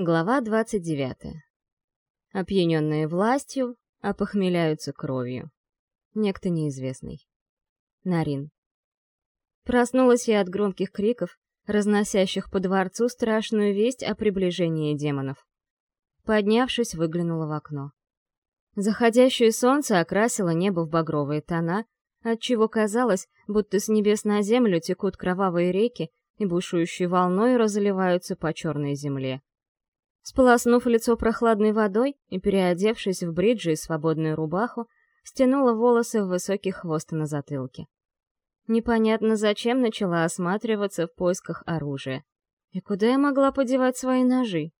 Глава 29. Опьяненные властью, опохмеляются кровью. Некто неизвестный. Нарин. Проснулась я от громких криков, разносящих по дворцу страшную весть о приближении демонов. Поднявшись, выглянула в окно. Заходящее солнце окрасило небо в багровые тона, отчего казалось, будто с небес на землю текут кровавые реки и бушующей волной разливаются по черной земле. Сполоснув лицо прохладной водой и переодевшись в бриджи и свободную рубаху, стянула волосы в высокий хвост на затылке. Непонятно зачем начала осматриваться в поисках оружия. И куда я могла подевать свои ножи?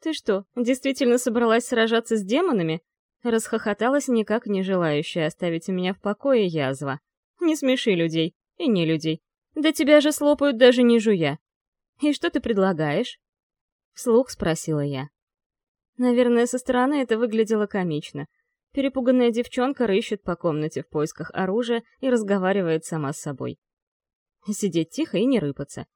«Ты что, действительно собралась сражаться с демонами?» Расхохоталась никак не желающая оставить меня в покое язва. «Не смеши людей. И не людей. Да тебя же слопают даже не жуя. И что ты предлагаешь?» Вслух спросила я. Наверное, со стороны это выглядело комично. Перепуганная девчонка рыщет по комнате в поисках оружия и разговаривает сама с собой. Сидеть тихо и не рыпаться.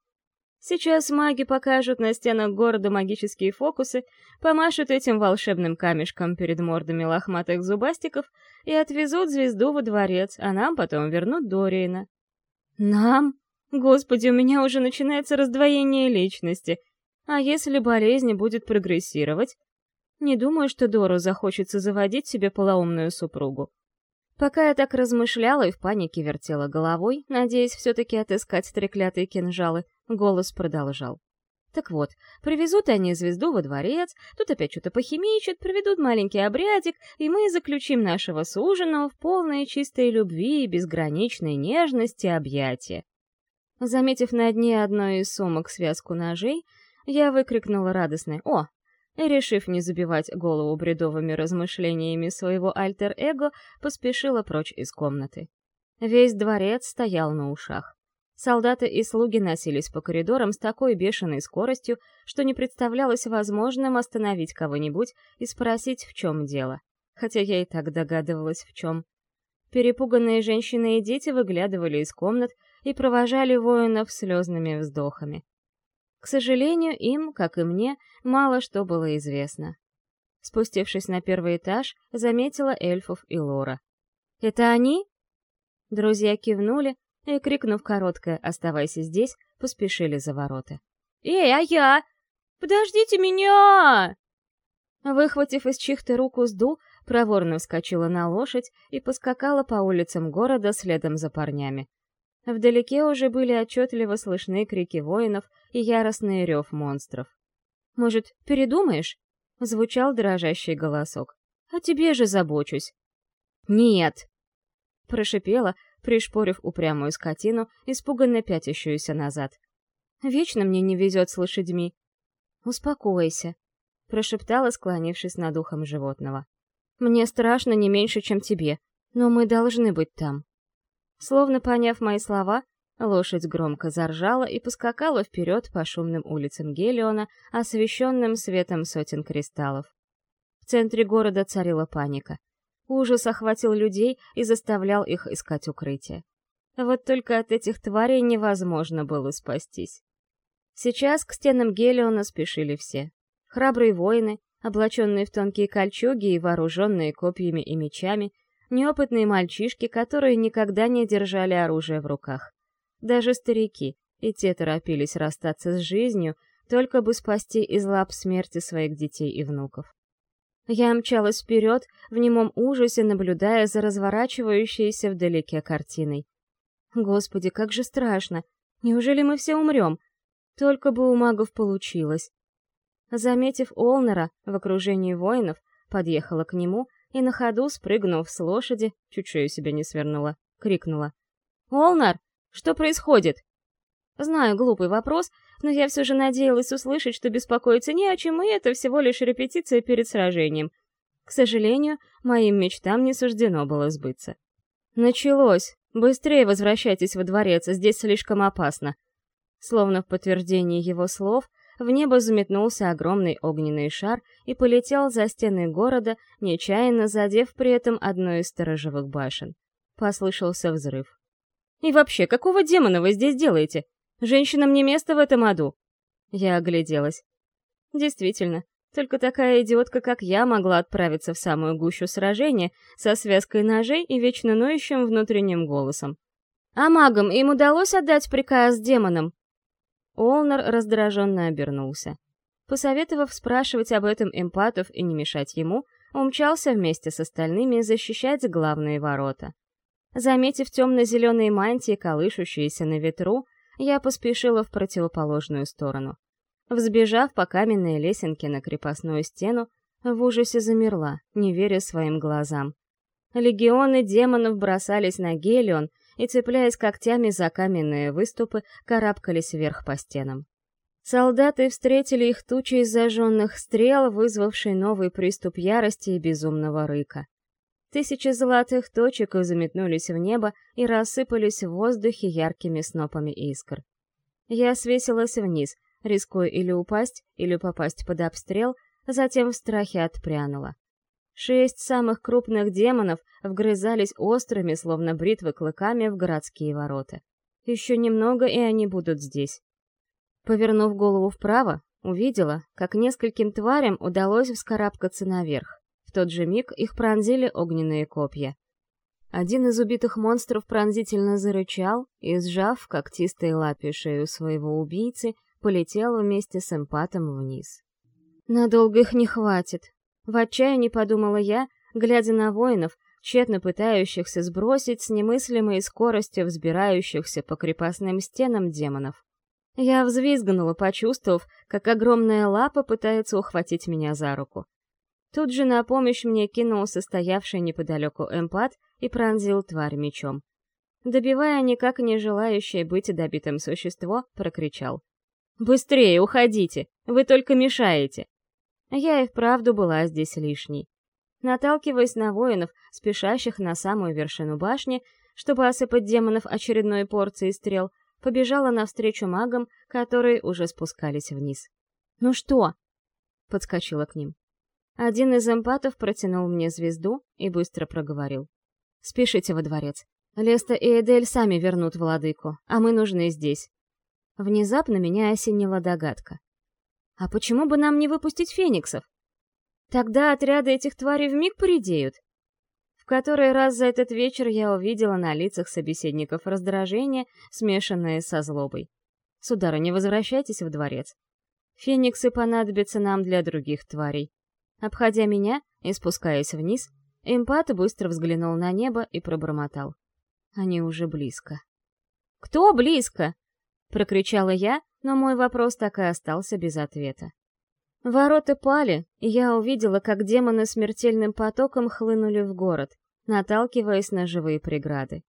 Сейчас маги покажут на стенах города магические фокусы, помашут этим волшебным камешком перед мордами лохматых зубастиков и отвезут звезду во дворец, а нам потом вернут Дориена. Нам? Господи, у меня уже начинается раздвоение личности — а если болезнь будет прогрессировать? Не думаю, что Дору захочется заводить себе полоумную супругу. Пока я так размышляла и в панике вертела головой, надеясь все-таки отыскать треклятые кинжалы, голос продолжал. Так вот, привезут они звезду во дворец, тут опять что-то похимичат, проведут маленький обрядик, и мы заключим нашего суженого в полной чистой любви и безграничной нежности объятия. Заметив на дне одной из сумок связку ножей, я выкрикнула радостное «О!» решив не забивать голову бредовыми размышлениями своего альтер-эго, поспешила прочь из комнаты. Весь дворец стоял на ушах. Солдаты и слуги носились по коридорам с такой бешеной скоростью, что не представлялось возможным остановить кого-нибудь и спросить, в чем дело. Хотя я и так догадывалась, в чем. Перепуганные женщины и дети выглядывали из комнат и провожали воинов слезными вздохами. К сожалению, им, как и мне, мало что было известно. Спустившись на первый этаж, заметила эльфов и Лора. «Это они?» Друзья кивнули и, крикнув короткое «Оставайся здесь», поспешили за ворота. «Эй, а я? Подождите меня!» Выхватив из чьих-то рук узду, проворно вскочила на лошадь и поскакала по улицам города следом за парнями. Вдалеке уже были отчетливо слышны крики воинов и яростный рев монстров. «Может, передумаешь?» — звучал дрожащий голосок. «О тебе же забочусь». «Нет!» — прошипела, пришпорив упрямую скотину, испуганно пятящуюся назад. «Вечно мне не везет с лошадьми». «Успокойся», — прошептала, склонившись над ухом животного. «Мне страшно не меньше, чем тебе, но мы должны быть там». Словно поняв мои слова, лошадь громко заржала и поскакала вперед по шумным улицам Гелиона, освещенным светом сотен кристаллов. В центре города царила паника. Ужас охватил людей и заставлял их искать укрытие. Вот только от этих тварей невозможно было спастись. Сейчас к стенам Гелиона спешили все. Храбрые воины, облаченные в тонкие кольчуги и вооруженные копьями и мечами, неопытные мальчишки, которые никогда не держали оружие в руках. Даже старики, и те торопились расстаться с жизнью, только бы спасти из лап смерти своих детей и внуков. Я мчалась вперед, в немом ужасе наблюдая за разворачивающейся вдалеке картиной. Господи, как же страшно! Неужели мы все умрем? Только бы у магов получилось. Заметив Олнера в окружении воинов, подъехала к нему и на ходу, спрыгнув с лошади, чуть шею себя не свернула, крикнула. «Олнар, что происходит?» Знаю, глупый вопрос, но я все же надеялась услышать, что беспокоиться не о чем, и это всего лишь репетиция перед сражением. К сожалению, моим мечтам не суждено было сбыться. «Началось! Быстрее возвращайтесь во дворец, здесь слишком опасно!» Словно в подтверждение его слов, в небо заметнулся огромный огненный шар и полетел за стены города, нечаянно задев при этом одну из сторожевых башен. Послышался взрыв. «И вообще, какого демона вы здесь делаете? Женщинам не место в этом аду!» Я огляделась. Действительно, только такая идиотка, как я, могла отправиться в самую гущу сражения со связкой ножей и вечно ноющим внутренним голосом. А магам им удалось отдать приказ демонам? Олнер раздраженно обернулся. Посоветовав спрашивать об этом эмпатов и не мешать ему, умчался вместе с остальными защищать главные ворота. Заметив темно-зеленые мантии, колышущиеся на ветру, я поспешила в противоположную сторону. Взбежав по каменной лесенке на крепостную стену, в ужасе замерла, не веря своим глазам. Легионы демонов бросались на Гелион и, цепляясь когтями за каменные выступы, карабкались вверх по стенам. Солдаты встретили их тучей зажженных стрел, вызвавшей новый приступ ярости и безумного рыка. Тысячи золотых точек заметнулись в небо и рассыпались в воздухе яркими снопами искр. Я свесилась вниз, рискуя или упасть, или попасть под обстрел, затем в страхе отпрянула. Шесть самых крупных демонов вгрызались острыми, словно бритвы, клыками в городские ворота. Еще немного, и они будут здесь. Повернув голову вправо, увидела, как нескольким тварям удалось вскарабкаться наверх. В тот же миг их пронзили огненные копья. Один из убитых монстров пронзительно зарычал и, сжав когтистой лапе шею своего убийцы, полетел вместе с эмпатом вниз. «Надолго их не хватит», — в отчаянии подумала я, глядя на воинов, тщетно пытающихся сбросить с немыслимой скоростью взбирающихся по крепостным стенам демонов. Я взвизгнула, почувствовав, как огромная лапа пытается ухватить меня за руку. Тут же на помощь мне кинулся стоявший неподалеку эмпат и пронзил тварь мечом. Добивая никак не желающее быть добитым существо, прокричал. «Быстрее, уходите! Вы только мешаете!» Я и вправду была здесь лишней. Наталкиваясь на воинов, спешащих на самую вершину башни, чтобы осыпать демонов очередной порцией стрел, побежала навстречу магам, которые уже спускались вниз. «Ну что?» — подскочила к ним. Один из эмпатов протянул мне звезду и быстро проговорил. «Спешите во дворец. Леста и Эдель сами вернут владыку, а мы нужны здесь. Внезапно меня осенила догадка. А почему бы нам не выпустить фениксов? Тогда отряды этих тварей вмиг поредеют. В который раз за этот вечер я увидела на лицах собеседников раздражение, смешанное со злобой. Сударыня, возвращайтесь в дворец. Фениксы понадобятся нам для других тварей. Обходя меня и спускаясь вниз, эмпат быстро взглянул на небо и пробормотал. Они уже близко. «Кто близко?» — прокричала я, но мой вопрос так и остался без ответа. Ворота пали, и я увидела, как демоны смертельным потоком хлынули в город, наталкиваясь на живые преграды.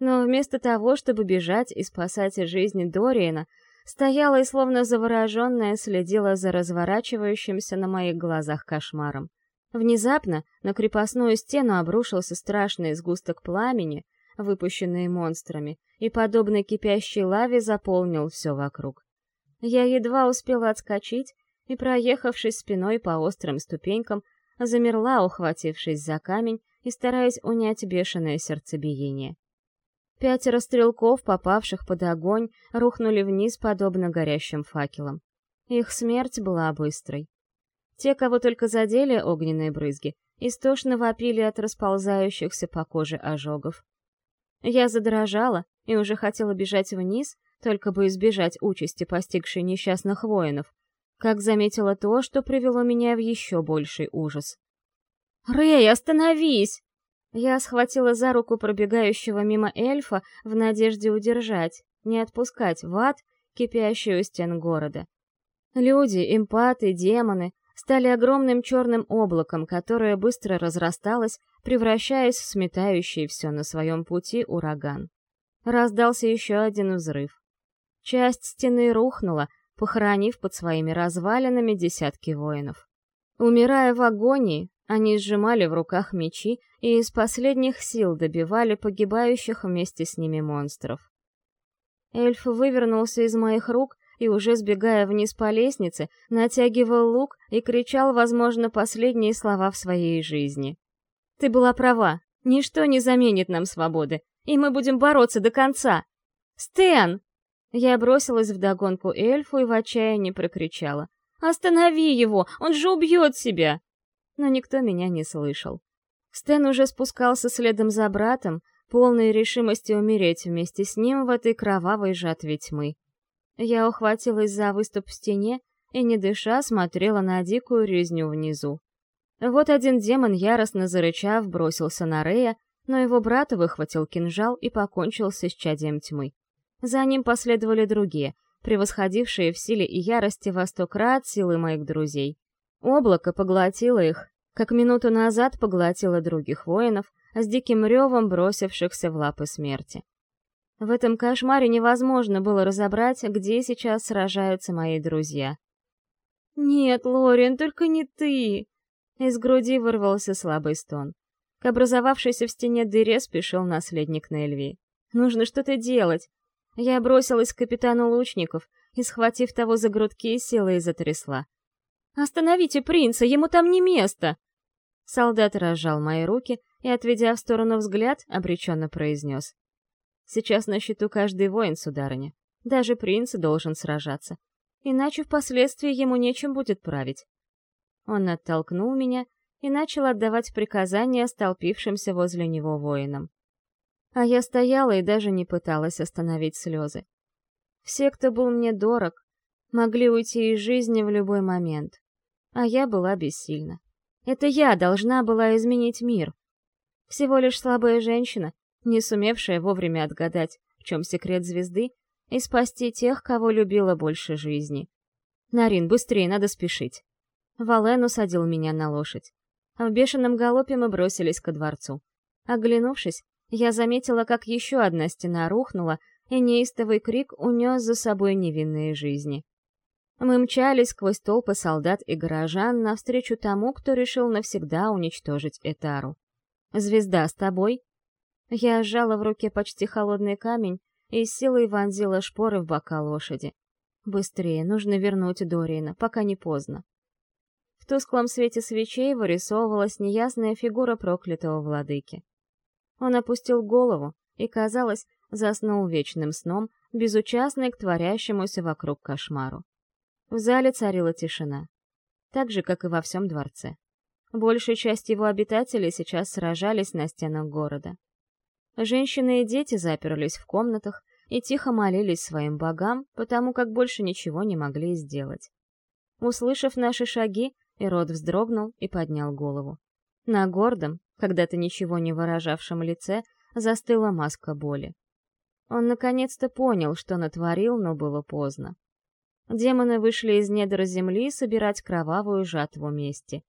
Но вместо того, чтобы бежать и спасать жизнь Дориена, стояла и словно завороженная следила за разворачивающимся на моих глазах кошмаром. Внезапно на крепостную стену обрушился страшный сгусток пламени, выпущенные монстрами, и, подобно кипящей лаве, заполнил все вокруг. Я едва успела отскочить и, проехавшись спиной по острым ступенькам, замерла, ухватившись за камень и стараясь унять бешеное сердцебиение. Пятеро стрелков, попавших под огонь, рухнули вниз, подобно горящим факелам. Их смерть была быстрой. Те, кого только задели огненные брызги, истошно вопили от расползающихся по коже ожогов. Я задрожала и уже хотела бежать вниз, только бы избежать участи, постигшей несчастных воинов, как заметила то, что привело меня в еще больший ужас. «Рэй, остановись!» Я схватила за руку пробегающего мимо эльфа в надежде удержать, не отпускать в ад, кипящую стен города. Люди, эмпаты, демоны стали огромным черным облаком, которое быстро разрасталось, превращаясь в сметающий все на своем пути ураган. Раздался еще один взрыв. Часть стены рухнула, похоронив под своими развалинами десятки воинов. Умирая в агонии, они сжимали в руках мечи и из последних сил добивали погибающих вместе с ними монстров. Эльф вывернулся из моих рук и, уже сбегая вниз по лестнице, натягивал лук и кричал, возможно, последние слова в своей жизни. Ты была права. Ничто не заменит нам свободы, и мы будем бороться до конца. Стэн! Я бросилась в догонку эльфу и в отчаянии прокричала. Останови его! Он же убьет себя!» Но никто меня не слышал. Стэн уже спускался следом за братом, полной решимости умереть вместе с ним в этой кровавой жатве тьмы. Я ухватилась за выступ в стене и, не дыша, смотрела на дикую резню внизу. Вот один демон, яростно зарычав, бросился на Рея, но его брат выхватил кинжал и покончил с исчадием тьмы. За ним последовали другие, превосходившие в силе и ярости во сто крат силы моих друзей. Облако поглотило их, как минуту назад поглотило других воинов, с диким ревом бросившихся в лапы смерти. В этом кошмаре невозможно было разобрать, где сейчас сражаются мои друзья. «Нет, Лориан, только не ты!» Из груди вырвался слабый стон. К образовавшейся в стене дыре спешил наследник Нельви. «Нужно что-то делать!» Я бросилась к капитану лучников и, схватив того за грудки, силой затрясла. «Остановите принца, ему там не место!» Солдат разжал мои руки и, отведя в сторону взгляд, обреченно произнес. «Сейчас на счету каждый воин, сударыня. Даже принц должен сражаться. Иначе впоследствии ему нечем будет править». Он оттолкнул меня и начал отдавать приказания столпившимся возле него воинам. А я стояла и даже не пыталась остановить слезы. Все, кто был мне дорог, могли уйти из жизни в любой момент. А я была бессильна. Это я должна была изменить мир. Всего лишь слабая женщина, не сумевшая вовремя отгадать, в чем секрет звезды, и спасти тех, кого любила больше жизни. «Нарин, быстрее, надо спешить!» Вален усадил меня на лошадь. В бешеном галопе мы бросились ко дворцу. Оглянувшись, я заметила, как еще одна стена рухнула, и неистовый крик унес за собой невинные жизни. Мы мчались сквозь толпы солдат и горожан навстречу тому, кто решил навсегда уничтожить Этару. «Звезда с тобой?» Я сжала в руке почти холодный камень и с силой вонзила шпоры в бока лошади. «Быстрее, нужно вернуть Дориена, пока не поздно». В тусклом свете свечей вырисовывалась неясная фигура проклятого владыки. Он опустил голову и, казалось, заснул вечным сном, безучастный к творящемуся вокруг кошмару. В зале царила тишина, так же, как и во всем дворце. Большая часть его обитателей сейчас сражались на стенах города. Женщины и дети заперлись в комнатах и тихо молились своим богам, потому как больше ничего не могли сделать. Услышав наши шаги, Ирод вздрогнул и поднял голову. На гордом, когда-то ничего не выражавшем лице, застыла маска боли. Он наконец-то понял, что натворил, но было поздно. Демоны вышли из недр земли собирать кровавую жатву мести.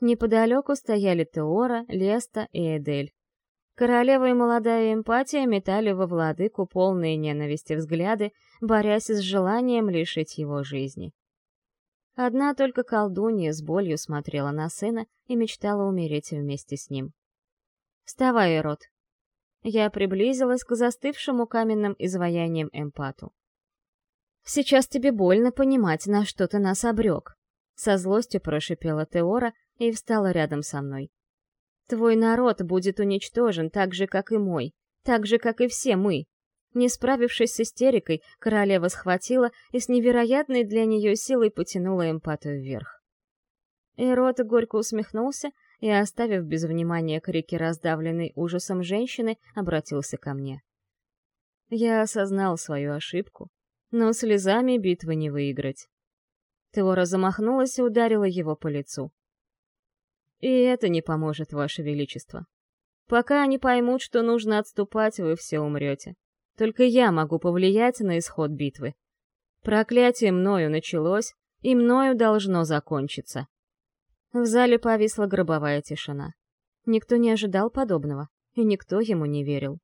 Неподалеку стояли Теора, Леста и Эдель. Королева и молодая эмпатия метали во владыку полные ненависти взгляды, борясь с желанием лишить его жизни. Одна только колдунья с болью смотрела на сына и мечтала умереть вместе с ним. «Вставай, Эрот!» Я приблизилась к застывшему каменным изваяниям эмпату. «Сейчас тебе больно понимать, на что ты нас обрек», — со злостью прошипела Теора и встала рядом со мной. «Твой народ будет уничтожен так же, как и мой, так же, как и все мы, не справившись с истерикой, королева схватила и с невероятной для нее силой потянула эмпату вверх. Эрот горько усмехнулся и, оставив без внимания крики раздавленной ужасом женщины, обратился ко мне. Я осознал свою ошибку, но слезами битвы не выиграть. Теора замахнулась и ударила его по лицу. И это не поможет, Ваше Величество. Пока они поймут, что нужно отступать, вы все умрете. Только я могу повлиять на исход битвы. Проклятие мною началось, и мною должно закончиться. В зале повисла гробовая тишина. Никто не ожидал подобного, и никто ему не верил.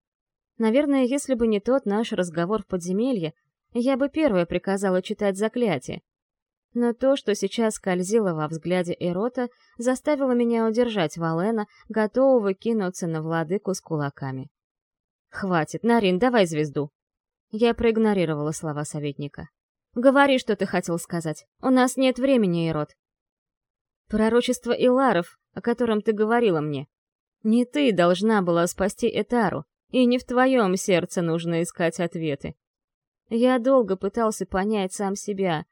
Наверное, если бы не тот наш разговор в подземелье, я бы первая приказала читать заклятие. Но то, что сейчас скользило во взгляде Эрота, заставило меня удержать Валена, готового кинуться на владыку с кулаками. «Хватит, Нарин, давай звезду!» Я проигнорировала слова советника. «Говори, что ты хотел сказать. У нас нет времени, Ирод». «Пророчество Иларов, о котором ты говорила мне. Не ты должна была спасти Этару, и не в твоем сердце нужно искать ответы. Я долго пытался понять сам себя,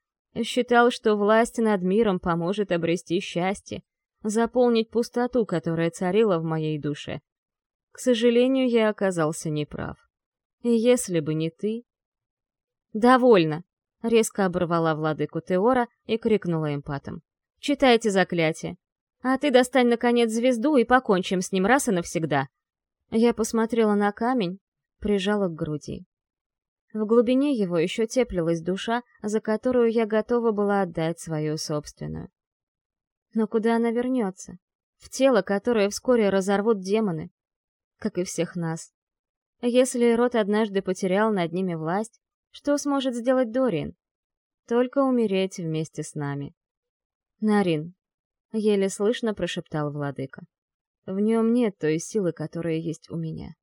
Считал, что власть над миром поможет обрести счастье, заполнить пустоту, которая царила в моей душе. К сожалению, я оказался неправ. Если бы не ты... «Довольно!» — резко оборвала владыку Теора и крикнула эмпатом. «Читайте заклятие. А ты достань, наконец, звезду и покончим с ним раз и навсегда». Я посмотрела на камень, прижала к груди. В глубине его еще теплилась душа, за которую я готова была отдать свою собственную. Но куда она вернется? В тело, которое вскоре разорвут демоны, как и всех нас. Если Рот однажды потерял над ними власть, что сможет сделать Дориан? Только умереть вместе с нами. Нарин, еле слышно прошептал владыка. В нем нет той силы, которая есть у меня.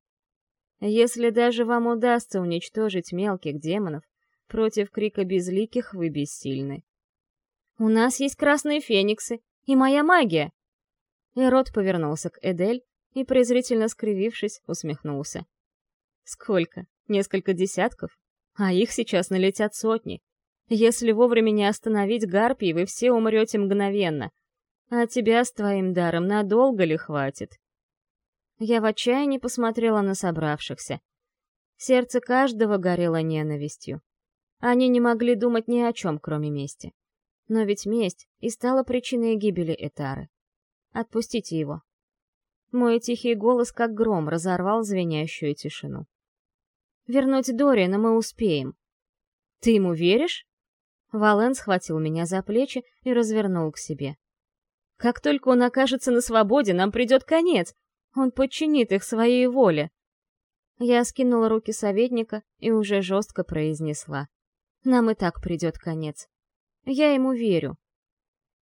Если даже вам удастся уничтожить мелких демонов, против крика безликих вы бессильны. У нас есть красные фениксы и моя магия. Эрот повернулся к Эдель и, презрительно скривившись, усмехнулся. Сколько? Несколько десятков? А их сейчас налетят сотни. Если вовремя не остановить гарпий, вы все умрете мгновенно. А тебя с твоим даром надолго ли хватит? Я в отчаянии посмотрела на собравшихся. Сердце каждого горело ненавистью. Они не могли думать ни о чем, кроме мести. Но ведь месть и стала причиной гибели Этары. Отпустите его. Мой тихий голос, как гром, разорвал звенящую тишину. Вернуть Дориана мы успеем. Ты ему веришь? Вален схватил меня за плечи и развернул к себе. Как только он окажется на свободе, нам придет конец. Он подчинит их своей воле. Я скинула руки советника и уже жестко произнесла. Нам и так придет конец. Я ему верю.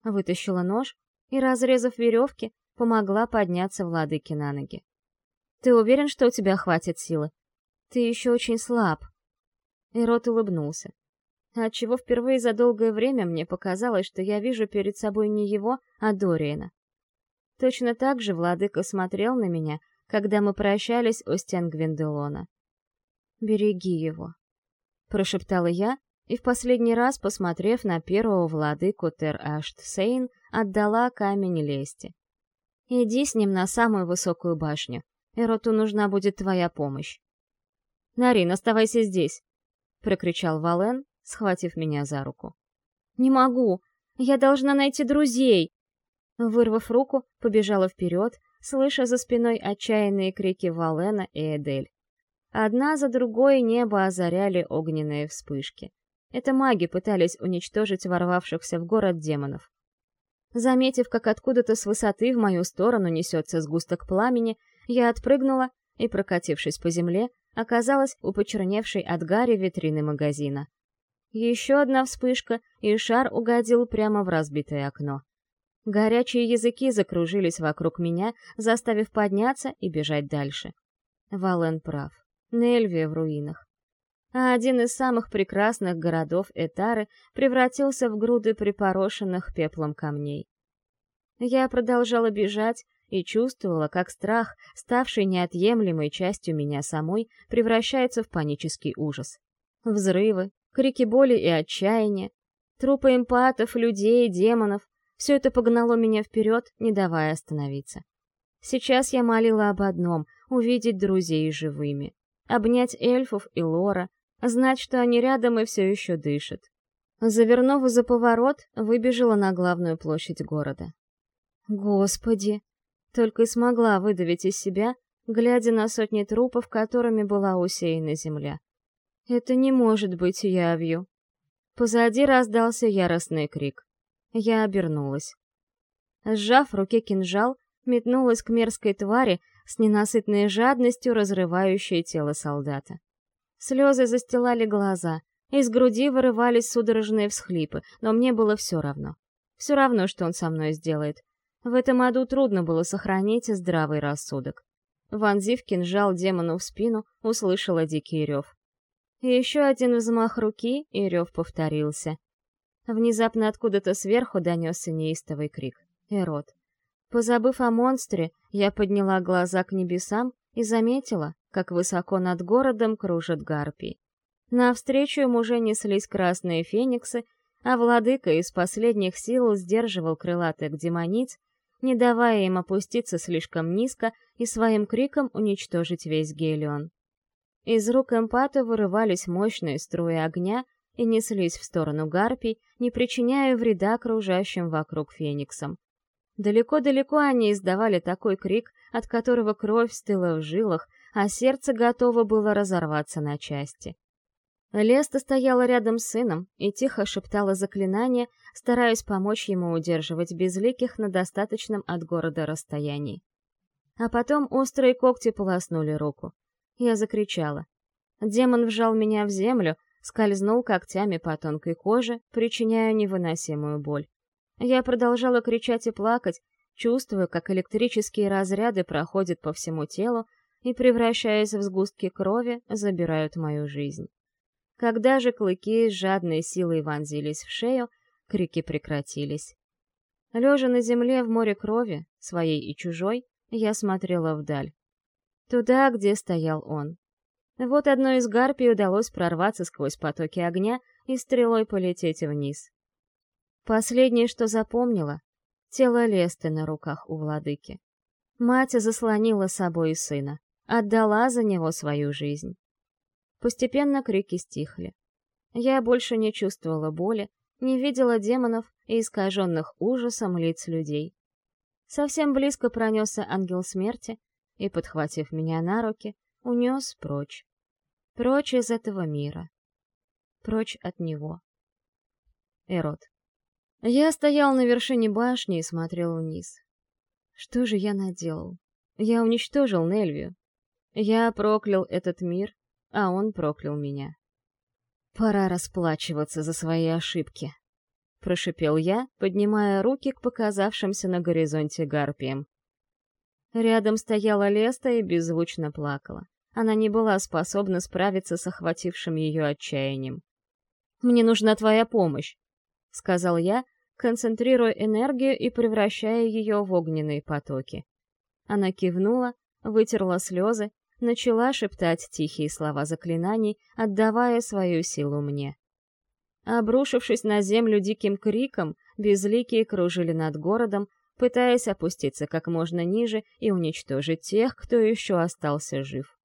Вытащила нож и, разрезав веревки, помогла подняться владыке на ноги. «Ты уверен, что у тебя хватит силы? Ты еще очень слаб». Ирод улыбнулся. Отчего впервые за долгое время мне показалось, что я вижу перед собой не его, а Дориена. Точно так же владыка смотрел на меня, когда мы прощались у стен Гвинделона. «Береги его», — прошептала я, и в последний раз, посмотрев на первого владыку Тер-Ашт-Сейн, отдала камень лести. «Иди с ним на самую высокую башню. Эроту нужна будет твоя помощь». «Нарин, оставайся здесь!» — прокричал Вален, схватив меня за руку. «Не могу! Я должна найти друзей!» Вырвав руку, побежала вперед, слыша за спиной отчаянные крики Валена и Эдель. Одна за другой небо озаряли огненные вспышки. Это маги пытались уничтожить ворвавшихся в город демонов. Заметив, как откуда-то с высоты в мою сторону несется сгусток пламени, я отпрыгнула и, прокатившись по земле, оказалась у почерневшей от гари витрины магазина. Еще одна вспышка, и шар угодил прямо в разбитое окно. Горячие языки закружились вокруг меня, заставив подняться и бежать дальше. Вален прав. Нельвия в руинах. А один из самых прекрасных городов Этары превратился в груды припорошенных пеплом камней. Я продолжала бежать, и чувствовала, как страх, ставший неотъемлемой частью меня самой, превращается в панический ужас. Взрывы, крики боли и отчаяния, трупы эмпатов, людей, демонов — все это погнало меня вперед, не давая остановиться. Сейчас я молила об одном — увидеть друзей живыми, обнять эльфов и Лора, знать, что они рядом и все еще дышат. Завернув за поворот, выбежала на главную площадь города. Господи! Только и смогла выдавить из себя, глядя на сотни трупов, которыми была усеяна земля. Это не может быть явью. Позади раздался яростный крик. Я обернулась. Сжав в руке кинжал, метнулась к мерзкой твари с ненасытной жадностью, разрывающей тело солдата. Слезы застилали глаза, из груди вырывались судорожные всхлипы, но мне было все равно. Все равно, что он со мной сделает. В этом аду трудно было сохранить здравый рассудок. Вонзив кинжал демону в спину, услышала дикий рев. Еще один взмах руки, и рев повторился. Внезапно откуда-то сверху донесся неистовый крик. Эрот. Позабыв о монстре, я подняла глаза к небесам и заметила, как высоко над городом кружат гарпии. Навстречу им уже неслись красные фениксы, а владыка из последних сил сдерживал крылатых демониц, не давая им опуститься слишком низко и своим криком уничтожить весь Гелион. Из рук эмпата вырывались мощные струи огня и неслись в сторону гарпий, не причиняя вреда окружающим вокруг фениксам. Далеко-далеко они издавали такой крик, от которого кровь стыла в жилах, а сердце готово было разорваться на части. Леста стояла рядом с сыном и тихо шептала заклинание, стараясь помочь ему удерживать безликих на достаточном от города расстоянии. А потом острые когти полоснули руку. Я закричала. Демон вжал меня в землю, скользнул когтями по тонкой коже, причиняя невыносимую боль. Я продолжала кричать и плакать, чувствуя, как электрические разряды проходят по всему телу и, превращаясь в сгустки крови, забирают мою жизнь. Когда же клыки с жадной силой вонзились в шею, крики прекратились. Лежа на земле в море крови, своей и чужой, я смотрела вдаль. Туда, где стоял он. Вот одной из гарпий удалось прорваться сквозь потоки огня и стрелой полететь вниз. Последнее, что запомнила — тело Лесты на руках у владыки. Мать заслонила собой сына, отдала за него свою жизнь. Постепенно крики стихли. Я больше не чувствовала боли, не видела демонов и искаженных ужасом лиц людей. Совсем близко пронесся ангел смерти и, подхватив меня на руки, унес прочь. Прочь из этого мира. Прочь от него. Эрот. Я стоял на вершине башни и смотрел вниз. Что же я наделал? Я уничтожил Нельвию. Я проклял этот мир а он проклял меня. «Пора расплачиваться за свои ошибки», — прошипел я, поднимая руки к показавшимся на горизонте гарпиям. Рядом стояла Леста и беззвучно плакала. Она не была способна справиться с охватившим ее отчаянием. «Мне нужна твоя помощь», — сказал я, концентрируя энергию и превращая ее в огненные потоки. Она кивнула, вытерла слезы начала шептать тихие слова заклинаний, отдавая свою силу мне. Обрушившись на землю диким криком, безликие кружили над городом, пытаясь опуститься как можно ниже и уничтожить тех, кто еще остался жив.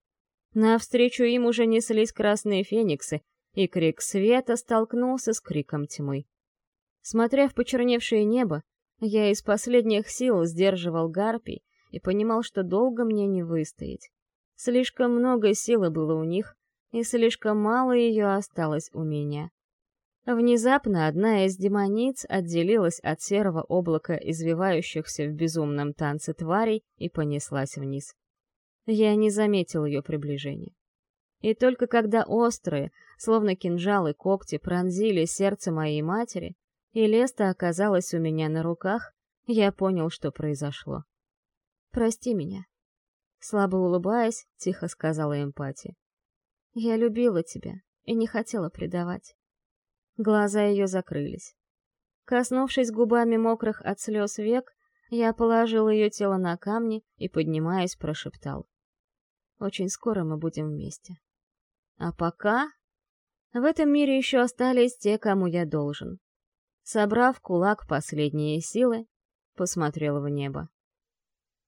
Навстречу им уже неслись красные фениксы, и крик света столкнулся с криком тьмы. Смотря в почерневшее небо, я из последних сил сдерживал гарпий и понимал, что долго мне не выстоять. Слишком много силы было у них, и слишком мало ее осталось у меня. Внезапно одна из демониц отделилась от серого облака извивающихся в безумном танце тварей и понеслась вниз. Я не заметил ее приближения. И только когда острые, словно кинжалы когти, пронзили сердце моей матери, и Леста оказалась у меня на руках, я понял, что произошло. «Прости меня», Слабо улыбаясь, тихо сказала эмпатия. «Я любила тебя и не хотела предавать». Глаза ее закрылись. Коснувшись губами мокрых от слез век, я положил ее тело на камни и, поднимаясь, прошептал. «Очень скоро мы будем вместе. А пока...» В этом мире еще остались те, кому я должен. Собрав кулак последние силы, посмотрел в небо.